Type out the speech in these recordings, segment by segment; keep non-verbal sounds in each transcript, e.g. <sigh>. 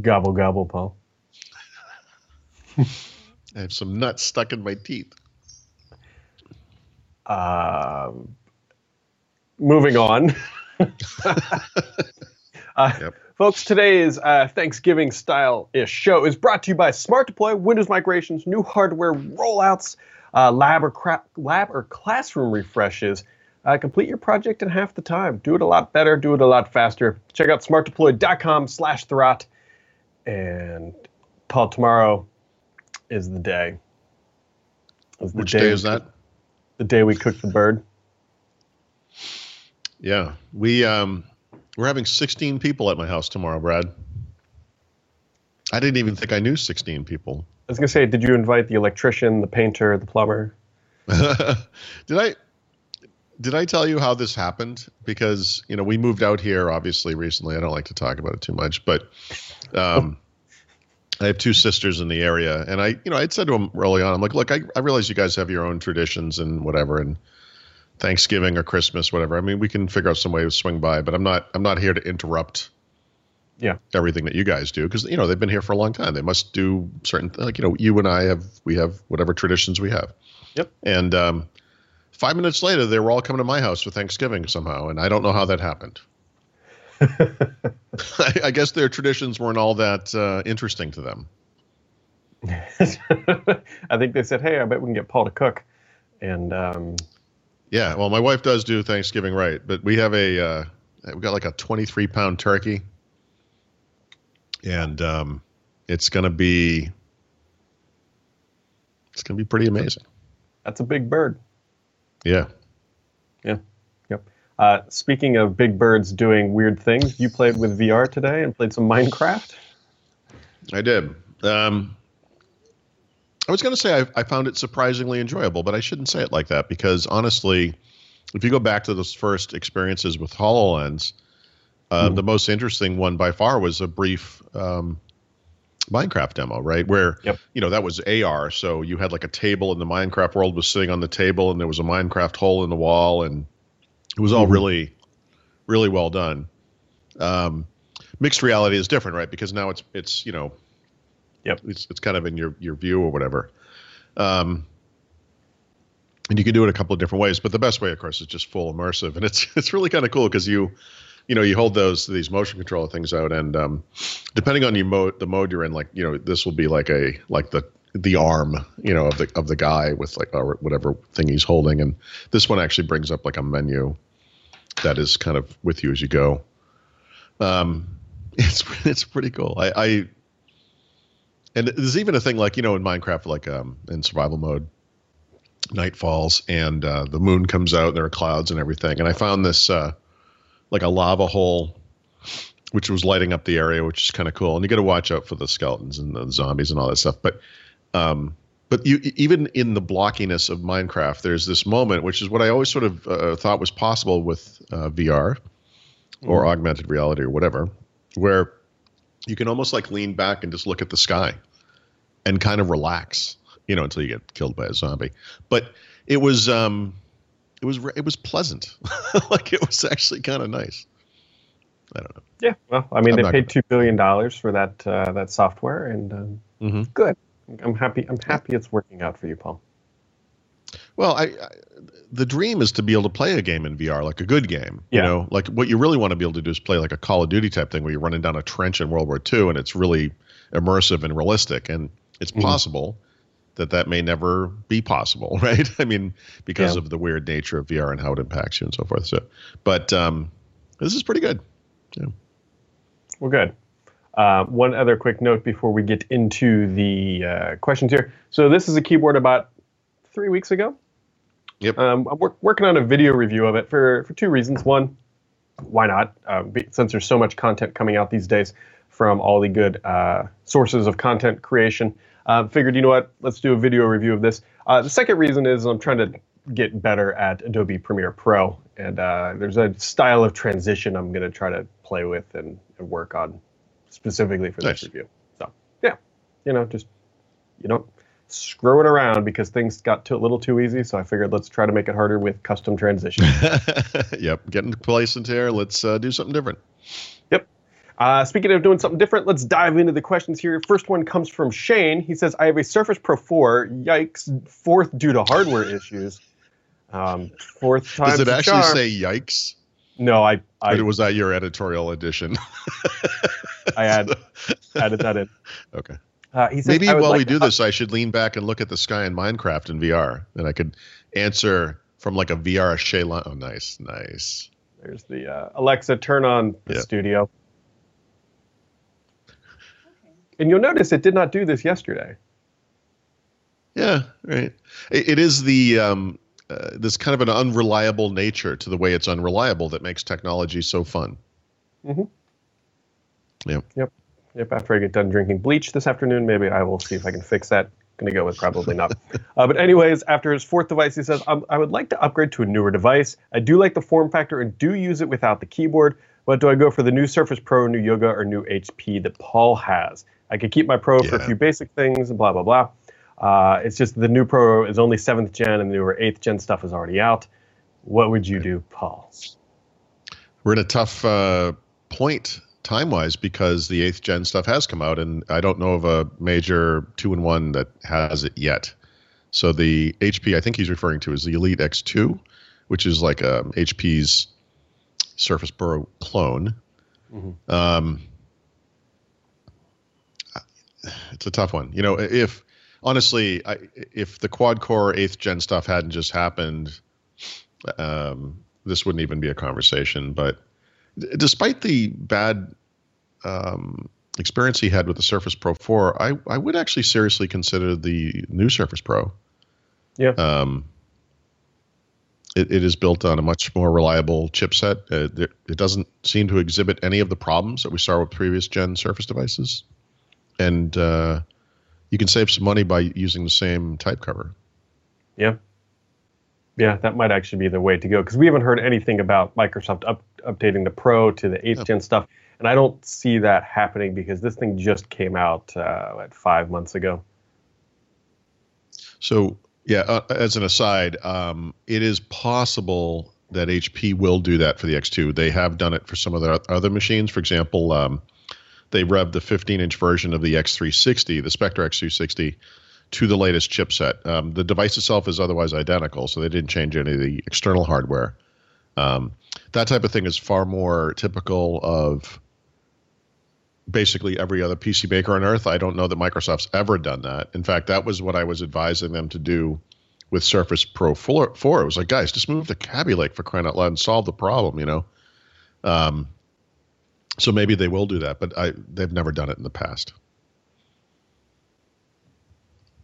Gobble gobble, Paul. I have some nuts stuck in my teeth. Um, moving on. <laughs> uh, Yep. Folks, today's uh, Thanksgiving style ish show is brought to you by Smart Deploy, Windows migrations, new hardware rollouts, uh, lab, or cra- lab or classroom refreshes. Uh, complete your project in half the time. Do it a lot better, do it a lot faster. Check out smartdeploy.com slash Thurrott. And Paul, tomorrow is the day. Is the Which day is we- that? The day we cook the bird. Yeah, we um, we're having 16 people at my house tomorrow, Brad. I didn't even think I knew 16 people. I was gonna say, did you invite the electrician, the painter, the plumber? <laughs> did I did I tell you how this happened? Because you know we moved out here obviously recently. I don't like to talk about it too much, but um, I have two sisters in the area, and I you know I'd said to them early on, I'm like, look, I, I realize you guys have your own traditions and whatever, and Thanksgiving or Christmas, whatever. I mean, we can figure out some way to swing by, but I'm not I'm not here to interrupt Yeah. everything that you guys do because you know they've been here for a long time. They must do certain like you know you and I have we have whatever traditions we have. Yep. And um, five minutes later, they were all coming to my house for Thanksgiving somehow, and I don't know how that happened. <laughs> I, I guess their traditions weren't all that uh, interesting to them. <laughs> I think they said, "Hey, I bet we can get Paul to cook," and um, Yeah, well, my wife does do Thanksgiving right, but we have a uh, we got like a 23 pound turkey, and um, it's gonna be it's gonna be pretty amazing. that's a big bird. Yeah. Yeah. Yep. Uh, speaking of big birds doing weird things, you played with VR today and played some Minecraft. I did. Um, I was going to say I, I found it surprisingly enjoyable, but I shouldn't say it like that because honestly, if you go back to those first experiences with HoloLens, uh, Mhm. the most interesting one by far was a brief um, Minecraft demo, right? Where, Yep. you know, that was AR. So you had like a table and the Minecraft world was sitting on the table and there was a Minecraft hole in the wall and it was all Mhm. really, really well done. Um, mixed reality is different, right? Because now it's, it's, you know, Yep. it's it's kind of in your your view or whatever. Um, and you can do it a couple of different ways, but the best way, of course, is just full immersive, and it's <laughs> it's really kind of cool because you, you know, you hold those these motion control things out, and um, depending on your mode, the mode you're in, like you know, this will be like a like the the arm, you know, of the of the guy with like or whatever thing he's holding, and this one actually brings up like a menu that is kind of with you as you go. Um, <laughs> it's it's pretty cool. I, I and there's even a thing like you know in Minecraft, like um, in survival mode, night falls and uh, the moon comes out, and there are clouds and everything. And I found this uh, like a lava hole, which was lighting up the area, which is kind of cool. And you got to watch out for the skeletons and the zombies and all that stuff. But um, but you even in the blockiness of Minecraft, there's this moment, which is what I always sort of uh, thought was possible with uh, VR or augmented reality or whatever, where you can almost like lean back and just look at the sky and kind of relax, you know, until you get killed by a zombie. But it was um, it was it was pleasant, <laughs> like it was actually kind of nice. I don't know. Yeah, well, I mean, I'm they paid two billion dollars for that uh, that software, and um, Mm-hmm. good. I'm happy. I'm happy it's working out for you, Paul. Well, I, I the dream is to be able to play a game in VR, like a good game. You know, like what you really want to be able to do is play like a Call of Duty type thing where you're running down a trench in World War II and it's really immersive and realistic. And it's Mhm. possible that that may never be possible, <laughs> right? I mean, because Yeah. of the weird nature of VR and how it impacts you and so forth. So, but um, this is pretty good. Well, good. Uh, one other quick note before we get into the uh, questions here. So this is a keyboard about three weeks ago. Yep. Um, I'm work, working on a video review of it for for two reasons. One, why not? Uh, since there's so much content coming out these days from all the good uh, sources of content creation, uh, figured you know what? Let's do a video review of this. Uh, the second reason is I'm trying to get better at Adobe Premiere Pro, and uh, there's a style of transition I'm going to try to play with and, and work on specifically for Nice. this review. So yeah, you know, just you don't screw it around because things got too, a little too easy. So I figured let's try to make it harder with custom transition. <laughs> yep. Get into place in here. Let's uh, do something different. Uh, speaking of doing something different, let's dive into the questions here. First one comes from Shane. He says, I have a Surface Pro 4. Yikes. Fourth due to hardware issues. Um, fourth time. Does it actually say yikes? No, I. I or was that your editorial edition? <laughs> I add, added that in. Okay. Uh, he says, Maybe while like we do this, I should lean back and look at the sky in Minecraft in VR, and I could answer from like a VR Shay. Oh, nice, nice. There's the uh, Alexa. Turn on the yep. studio. And you'll notice it did not do this yesterday. Yeah, right. it, it is the um, uh, this kind of an unreliable nature to the way it's unreliable that makes technology so fun. Mm-hmm. Yep. Yep. Yep. After I get done drinking bleach this afternoon, maybe I will see if I can fix that. Going to go with probably not. <laughs> uh, but anyways, after his fourth device, he says, um, "I would like to upgrade to a newer device. I do like the form factor and do use it without the keyboard. But do I go for the new Surface Pro, new Yoga, or new HP that Paul has? I could keep my Pro yeah. for a few basic things and blah blah blah. Uh, it's just the new Pro is only seventh gen, and the newer eighth gen stuff is already out. What would you do, Paul? We're in a tough uh, point time wise because the eighth gen stuff has come out, and I don't know of a major two in one that has it yet. So the HP I think he's referring to is the Elite X2, which is like a um, HP's Surface Pro clone. Mm-hmm. Um, it's a tough one. You know, if honestly, I, if the quad core eighth gen stuff hadn't just happened, um, this wouldn't even be a conversation. But despite the bad um, experience he had with the Surface Pro 4, I, I would actually seriously consider the new Surface Pro. Yeah. Um, it, it is built on a much more reliable chipset. Uh, it doesn't seem to exhibit any of the problems that we saw with previous gen Surface devices and uh, you can save some money by using the same type cover. Yeah. Yeah, that might actually be the way to go because we haven't heard anything about Microsoft up, updating the Pro to the 8th gen stuff. And I don't see that happening because this thing just came out uh, what, five months ago. So, yeah, uh, as an aside, um, it is possible that HP will do that for the X2. They have done it for some of their other machines. For example, um, they revved the 15 inch version of the X360, the Spectre X360, to the latest chipset. Um, the device itself is otherwise identical, so they didn't change any of the external hardware. Um, that type of thing is far more typical of basically every other PC maker on earth. I don't know that Microsoft's ever done that. In fact, that was what I was advising them to do with Surface Pro 4. 4. It was like, guys, just move the Kaby Lake for crying out loud and solve the problem, you know? Um, so maybe they will do that, but I they've never done it in the past.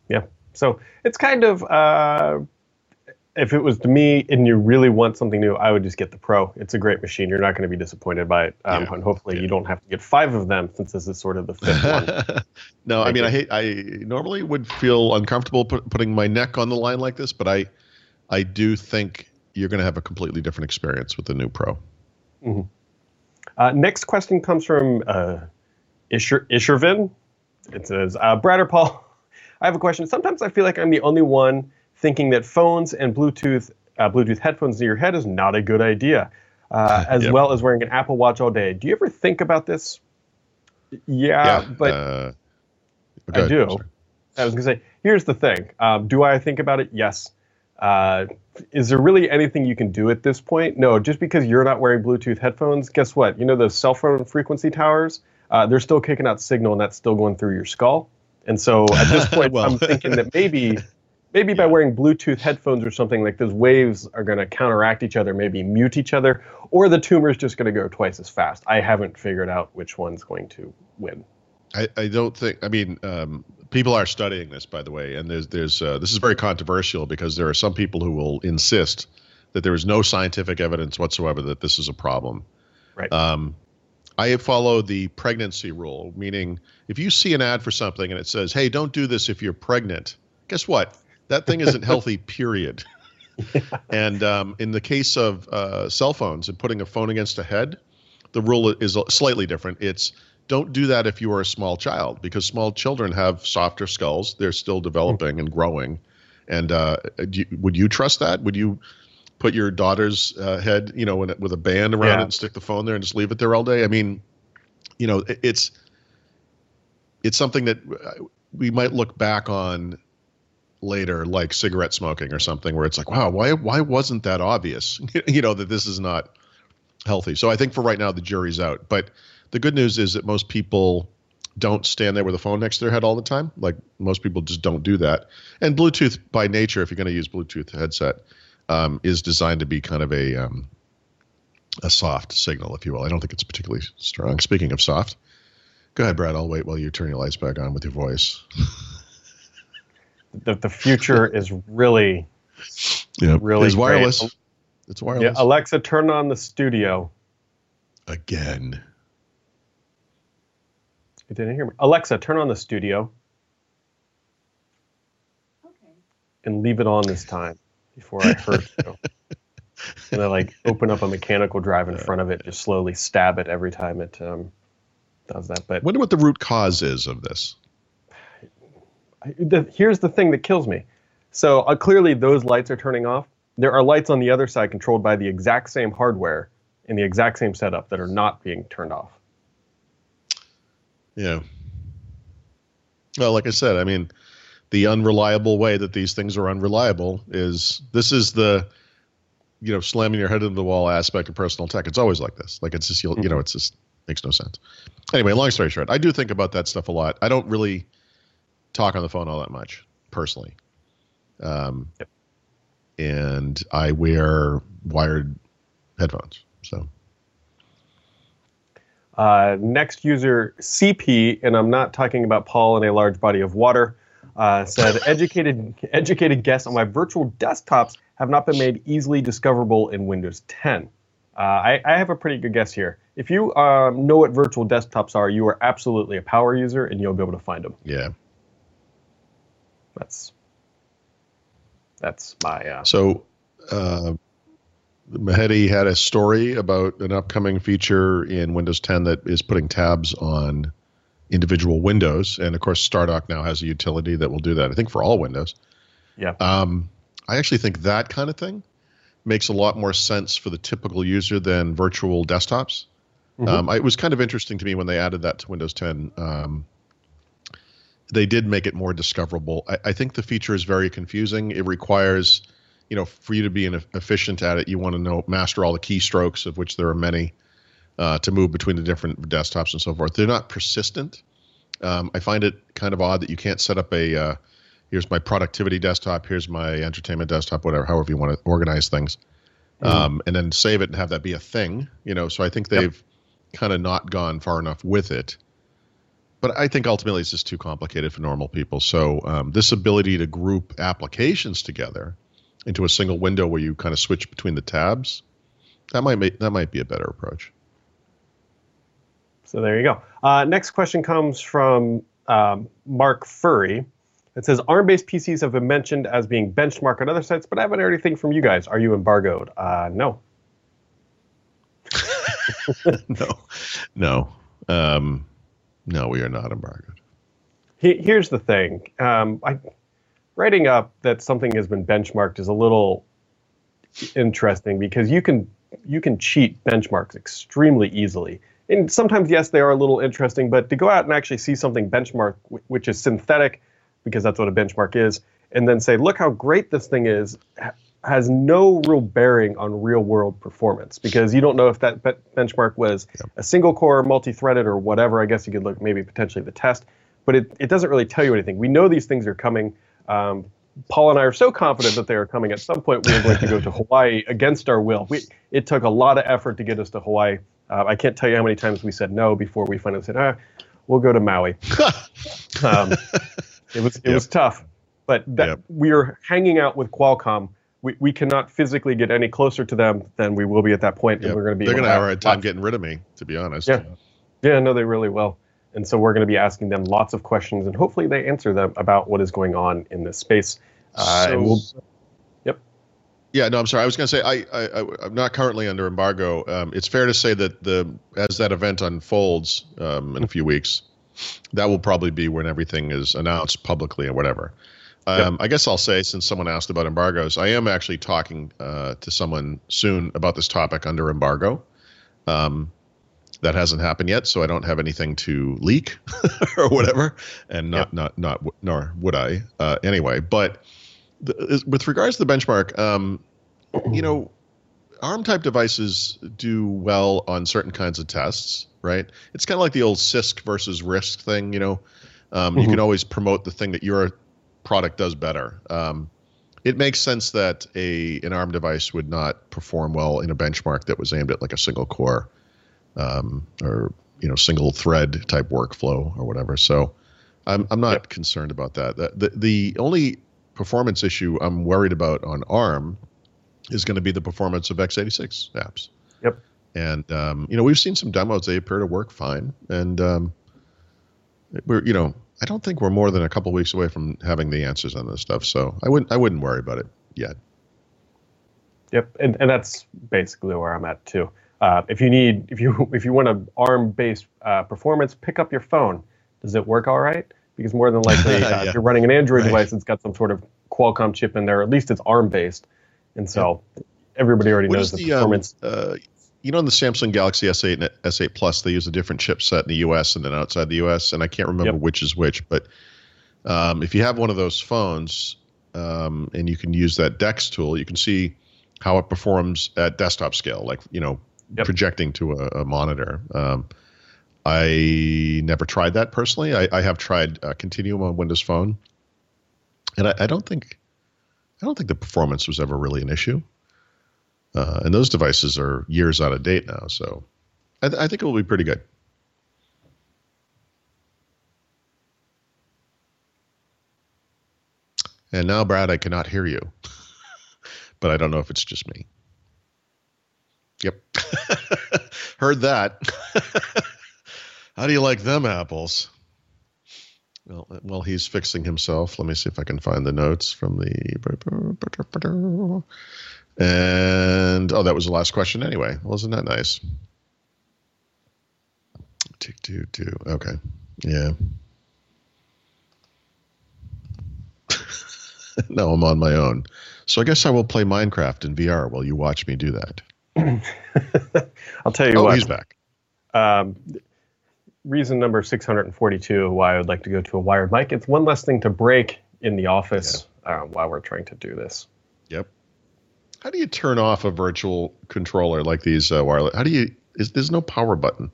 Yeah. So it's kind of uh, if it was to me and you really want something new, I would just get the Pro. It's a great machine. You're not going to be disappointed by it, um, yeah. and hopefully yeah. you don't have to get five of them since this is sort of the fifth one. <laughs> no, I mean I hate. I normally would feel uncomfortable put, putting my neck on the line like this, but I I do think you're going to have a completely different experience with the new Pro. Mm-hmm. Uh, next question comes from uh, Isher, Ishervin. It says, uh, Brad or Paul, <laughs> I have a question. Sometimes I feel like I'm the only one thinking that phones and Bluetooth uh, Bluetooth headphones near your head is not a good idea, uh, <laughs> as yep. well as wearing an Apple Watch all day. Do you ever think about this? Yeah, yeah but uh, I do. I was going to say, here's the thing. Um, do I think about it? Yes. Is there really anything you can do at this point? No, just because you're not wearing Bluetooth headphones, guess what? You know those cell phone frequency towers? Uh, they're still kicking out signal, and that's still going through your skull. And so at this <laughs> point, well. I'm thinking that maybe, <laughs> maybe by wearing Bluetooth headphones or something like those waves are going to counteract each other, maybe mute each other, or the tumor is just going to go twice as fast. I haven't figured out which one's going to win. I, I don't think. I mean, um, people are studying this, by the way, and there's there's uh, this is very controversial because there are some people who will insist that there is no scientific evidence whatsoever that this is a problem. Right. Um, I follow the pregnancy rule, meaning if you see an ad for something and it says, "Hey, don't do this if you're pregnant," guess what? That thing isn't healthy. <laughs> Period. And um, in the case of uh, cell phones and putting a phone against a head, the rule is slightly different. It's don't do that if you are a small child because small children have softer skulls. They're still developing and growing. And uh, you, would you trust that? Would you put your daughter's uh, head, you know, with a band around yeah. it and stick the phone there and just leave it there all day? I mean, you know, it's it's something that uh, we might look back on later, like cigarette smoking or something, where it's like, wow, why why wasn't that obvious? <laughs> you know, that this is not healthy. So I think for right now the jury's out. But the good news is that most people don't stand there with a phone next to their head all the time. Like most people just don't do that. And Bluetooth, by nature, if you're going to use Bluetooth headset, um, is designed to be kind of a um, a soft signal, if you will. I don't think it's particularly strong. Speaking of soft, go ahead, Brad. I'll wait while you turn your lights back on with your voice. <laughs> the, the future is really, yeah, really it's wireless. great. It's wireless. Yeah, Alexa, turn on the studio. Again. You didn't hear me. Alexa, turn on the studio. Okay. and leave it on this time before I hurt you. and then like open up a mechanical drive in front of it, just slowly stab it every time it um, does that. But Wonder what the root cause is of this. I, the, here's the thing that kills me. So uh, clearly those lights are turning off. There are lights on the other side controlled by the exact same hardware in the exact same setup that are not being turned off. Yeah. Well, like I said, I mean, the unreliable way that these things are unreliable is this is the, you know, slamming your head into the wall aspect of personal tech. It's always like this. Like it's just, you'll, you know, it's just makes no sense. Anyway, long story short, I do think about that stuff a lot. I don't really talk on the phone all that much personally. Um, Yep. and I wear wired headphones. So Uh, next user, CP, and I'm not talking about Paul in a large body of water, uh, said, <laughs> educated, educated guess on why virtual desktops have not been made easily discoverable in Windows 10. Uh, I, I have a pretty good guess here. If you um, know what virtual desktops are, you are absolutely a power user and you'll be able to find them. yeah. That's that's my uh, So, uh, Mehedi had a story about an upcoming feature in Windows 10 that is putting tabs on individual windows, and of course, Stardock now has a utility that will do that. I think for all Windows. yeah. Um, I actually think that kind of thing makes a lot more sense for the typical user than virtual desktops. Mhm. Um, I, it was kind of interesting to me when they added that to Windows 10. Um, they did make it more discoverable. I, I think the feature is very confusing. It requires, you know, for you to be an efficient at it, you want to know master all the keystrokes, of which there are many, uh, to move between the different desktops and so forth. They're not persistent. Um, I find it kind of odd that you can't set up a uh, here's my productivity desktop, here's my entertainment desktop, whatever, however you want to organize things, um, and then save it and have that be a thing. You know, so I think they've kind of not gone far enough with it. But I think ultimately it's just too complicated for normal people. So um, this ability to group applications together into a single window where you kind of switch between the tabs, that might make that might be a better approach. So there you go. Uh, next question comes from um, Mark Furry. It says ARM-based PCs have been mentioned as being benchmark on other sites, but I haven't heard anything from you guys. Are you embargoed? Uh, no. <laughs> no, no, um, no, we are not embargoed. He- Here's the thing. Um, I, writing up that something has been benchmarked is a little interesting because you can you can cheat benchmarks extremely easily. And sometimes, yes, they are a little interesting, but to go out and actually see something benchmark, which is synthetic, because that's what a benchmark is, and then say, look how great this thing is, has no real bearing on real world performance because you don't know if that be- benchmark was a single core, multi threaded, or whatever. I guess you could look maybe potentially the test, but it, it doesn't really tell you anything. We know these things are coming. Um, Paul and I are so confident that they are coming. At some point, we are going to go to <laughs> Hawaii against our will. We, it took a lot of effort to get us to Hawaii. Uh, I can't tell you how many times we said no before we finally said, ah, we'll go to Maui. <laughs> Um, it was it Yep. was tough, but that, Yep. we are hanging out with Qualcomm. We, we cannot physically get any closer to them than we will be at that point, Yep. and we're going to be. They're going to have a hard time getting rid of me, to be honest. Yeah. Yeah, no, they really will. And so we're going to be asking them lots of questions, and hopefully they answer them about what is going on in this space. Uh, and we'll, Yep. Yeah, no, I'm sorry. I was going to say I, I, I I'm not currently under embargo. Um, it's fair to say that the as that event unfolds um, in a few weeks, that will probably be when everything is announced publicly or whatever. Um, I guess I'll say, since someone asked about embargoes, I am actually talking uh, to someone soon about this topic under embargo. Um, that hasn't happened yet, so I don't have anything to leak <laughs> or whatever, and not not not nor would I uh, anyway. But the, with regards to the benchmark, um, you know, ARM type devices do well on certain kinds of tests, right? It's kind of like the old CISC versus RISC thing, you know. Um, mm-hmm. You can always promote the thing that your product does better. Um, it makes sense that a an ARM device would not perform well in a benchmark that was aimed at like a single core um, or you know single thread type workflow or whatever. So I'm I'm not yep. concerned about that. The, the the only performance issue I'm worried about on ARM is going to be the performance of x86 apps. Yep. And um, you know we've seen some demos; they appear to work fine, and um, we're you know I don't think we're more than a couple weeks away from having the answers on this stuff. So I wouldn't I wouldn't worry about it yet. Yep, and, and that's basically where I'm at too. Uh, if you need if you <laughs> if you want an ARM based uh, performance, pick up your phone. Does it work all right? Because more than likely, <laughs> uh, yeah. if you're running an Android right. device, it's got some sort of Qualcomm chip in there. At least it's ARM based, and so yeah. everybody already what knows the, the, um, performance. Um, you know, in the Samsung Galaxy S8 and S8 Plus, they use a different chipset in the U.S. and then outside the U.S. And I can't remember yep. which is which, but um, if you have one of those phones um, and you can use that DeX tool, you can see how it performs at desktop scale, like you know, yep. projecting to a, a monitor. Um, I never tried that personally. I, I have tried uh, Continuum on Windows Phone, and I, I don't think I don't think the performance was ever really an issue. Uh, and those devices are years out of date now, so I, th- I think it will be pretty good. And now, Brad, I cannot hear you, <laughs> but I don't know if it's just me. Yep, <laughs> heard that. <laughs> How do you like them apples? Well, while he's fixing himself, let me see if I can find the notes from the. And oh, that was the last question anyway. Wasn't that nice? Tick two two. Okay. Yeah. <laughs> now I'm on my own. So I guess I will play Minecraft in VR while you watch me do that. <clears throat> I'll tell you oh, what. he's back. Um, reason number 642 why I would like to go to a wired mic. It's one less thing to break in the office yeah. uh, while we're trying to do this. Yep. How do you turn off a virtual controller like these uh, wireless? How do you? Is there's no power button?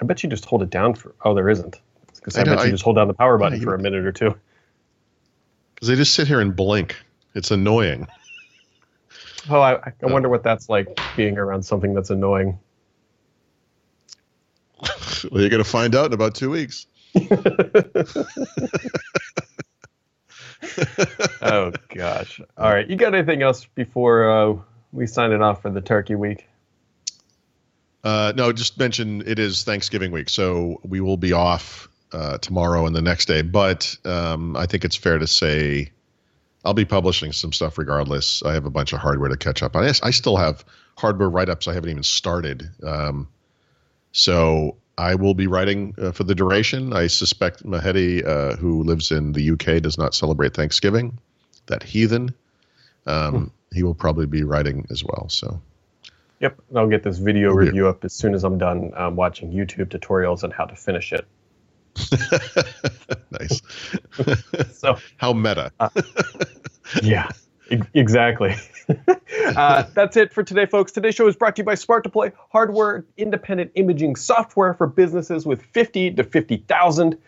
I bet you just hold it down for. Oh, there isn't. Because I, I bet you I, just hold down the power button yeah, for a minute or two. Because they just sit here and blink. It's annoying. <laughs> Oh, I, I uh, wonder what that's like being around something that's annoying. <laughs> well, you're going to find out in about two weeks. <laughs> oh gosh. All right. You got anything else before uh, we sign it off for the Turkey Week? Uh, no, just mention it is Thanksgiving week, so we will be off uh, tomorrow and the next day. But um, I think it's fair to say I'll be publishing some stuff regardless. I have a bunch of hardware to catch up on. I still have hardware write ups I haven't even started. Um, so I will be writing uh, for the duration. I suspect Mehedi, uh, who lives in the UK, does not celebrate Thanksgiving. That heathen. Um, hmm. He will probably be writing as well. So. Yep, I'll get this video review up as soon as I'm done um, watching YouTube tutorials on how to finish it. <laughs> nice. <laughs> so how meta. uh, <laughs> <laughs> yeah, exactly. <laughs> uh, that's it for today, folks. Today's show is brought to you by Smart Deploy, hardware independent imaging software for businesses with 50 to 50,000.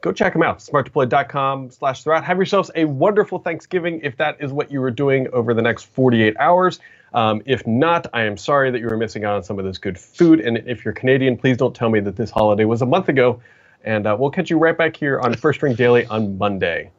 Go check them out, smartdeploy.com slash Thurrott. Have yourselves a wonderful Thanksgiving if that is what you were doing over the next 48 hours. Um, if not, I am sorry that you were missing out on some of this good food. And if you're Canadian, please don't tell me that this holiday was a month ago. And uh, we'll catch you right back here on First Ring Daily on Monday.